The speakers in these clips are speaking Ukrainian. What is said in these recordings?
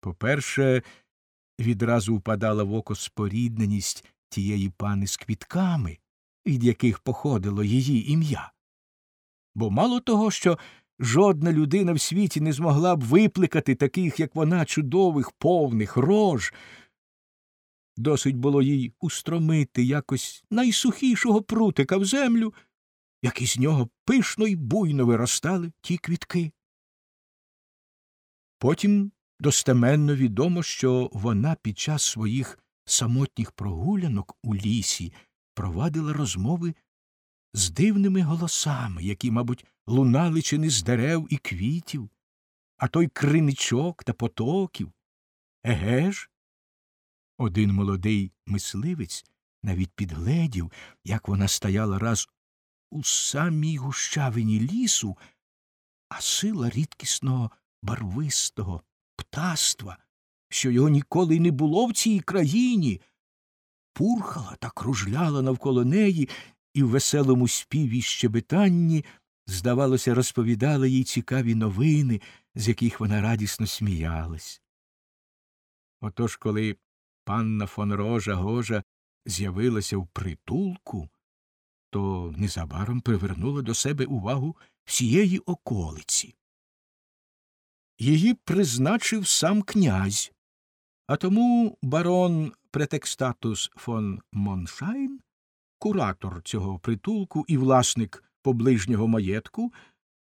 По-перше, відразу впадала в око спорідненість тієї пани з квітками, від яких походило її ім'я. Бо мало того, що жодна людина в світі не змогла б випликати таких, як вона, чудових, повних рож, досить було їй устромити якось найсухішого прутика в землю, як із нього пишно й буйно виростали ті квітки. Потім достеменно відомо, що вона під час своїх самотніх прогулянок у лісі провадила розмови з дивними голосами, які, мабуть, лунали чи не з дерев і квітів, а той криничок та потоків. Еге ж? Один молодий мисливець навіть підгледів, як вона стояла раз у самій гущавині лісу, а сила рідкісного барвистого птаства, що його ніколи не було в цій країні, пурхала та кружляла навколо неї і в веселому співі щебетанні, здавалося, розповідала їй цікаві новини, з яких вона радісно сміялась. Отож, коли панна фон рожа гожа з'явилася в притулку, то незабаром привернула до себе увагу всієї околиці. Її призначив сам князь, а тому барон претекстатус фон Моншайн, куратор цього притулку і власник поближнього маєтку,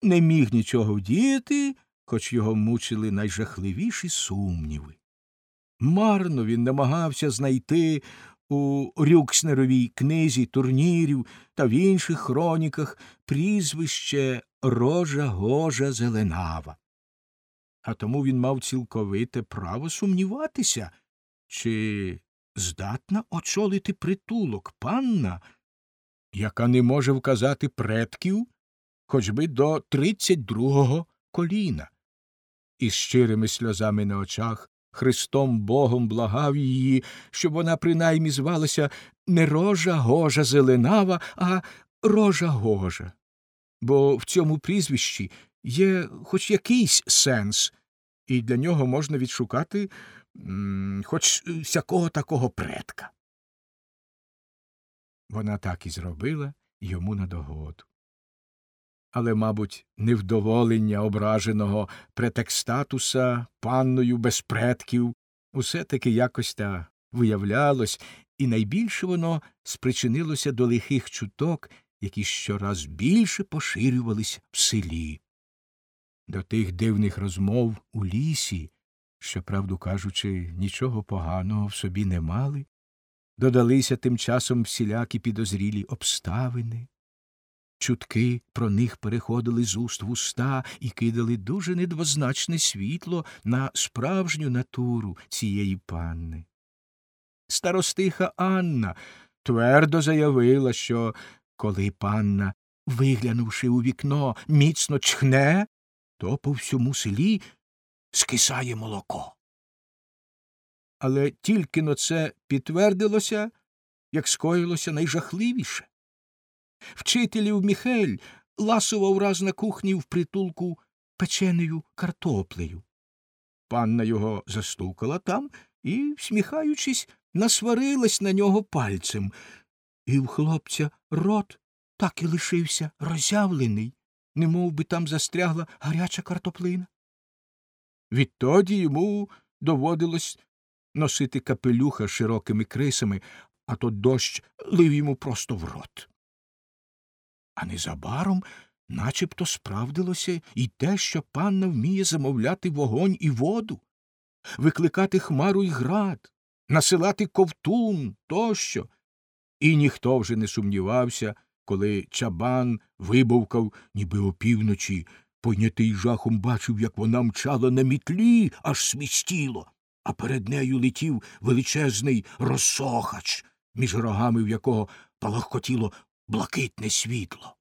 не міг нічого вдіяти, хоч його мучили найжахливіші сумніви. Марно він намагався знайти у Рюкснеровій книзі турнірів та в інших хроніках прізвище Рожа Гожа Зеленава. А тому він мав цілковите право сумніватися, чи здатна очолити притулок панна, яка не може вказати предків хоч би до тридцять другого коліна. Із щирими сльозами на очах Христом Богом благав її, щоб вона принаймні звалася не рожа гожа зеленава, а рожа гожа. Бо в цьому прізвищі є хоч якийсь сенс, і для нього можна відшукати хоч всякого такого предка. Вона так і зробила йому на догоду. Але, мабуть, невдоволення ображеного претекстатуса панною без предків усе таки якось та виявлялось, і найбільше воно спричинилося до лихих чуток, які щораз більше поширювались в селі. До тих дивних розмов у лісі, що, правду кажучи, нічого поганого в собі не мали, додалися тим часом всілякі підозрілі обставини. Чутки про них переходили з уст в уста і кидали дуже недвозначне світло на справжню натуру цієї панни. Старостиха Анна твердо заявила, що коли панна, виглянувши у вікно, міцно чхне, то по всьому селі скисає молоко. Але тільки но це підтвердилося, як скоїлося найжахливіше. Вчителів Міхель ласував раз на кухні в притулку печеною картоплею. Панна його застукала там і, всміхаючись, насварилась на нього пальцем, і в хлопця рот так і лишився роззявлений, немов би там застрягла гаряча картоплина. Відтоді йому доводилось носити капелюха широкими крисами, а то дощ лив йому просто в рот. А незабаром начебто справдилося і те, що панна вміє замовляти вогонь і воду, викликати хмару й град, насилати ковтун тощо. І ніхто вже не сумнівався, коли чабан вибовкав, ніби опівночі, пойнятий жахом бачив, як вона мчала на мітлі, аж смістіло, а перед нею летів величезний розсохач, між рогами в якого палахкотіло блакитне світло.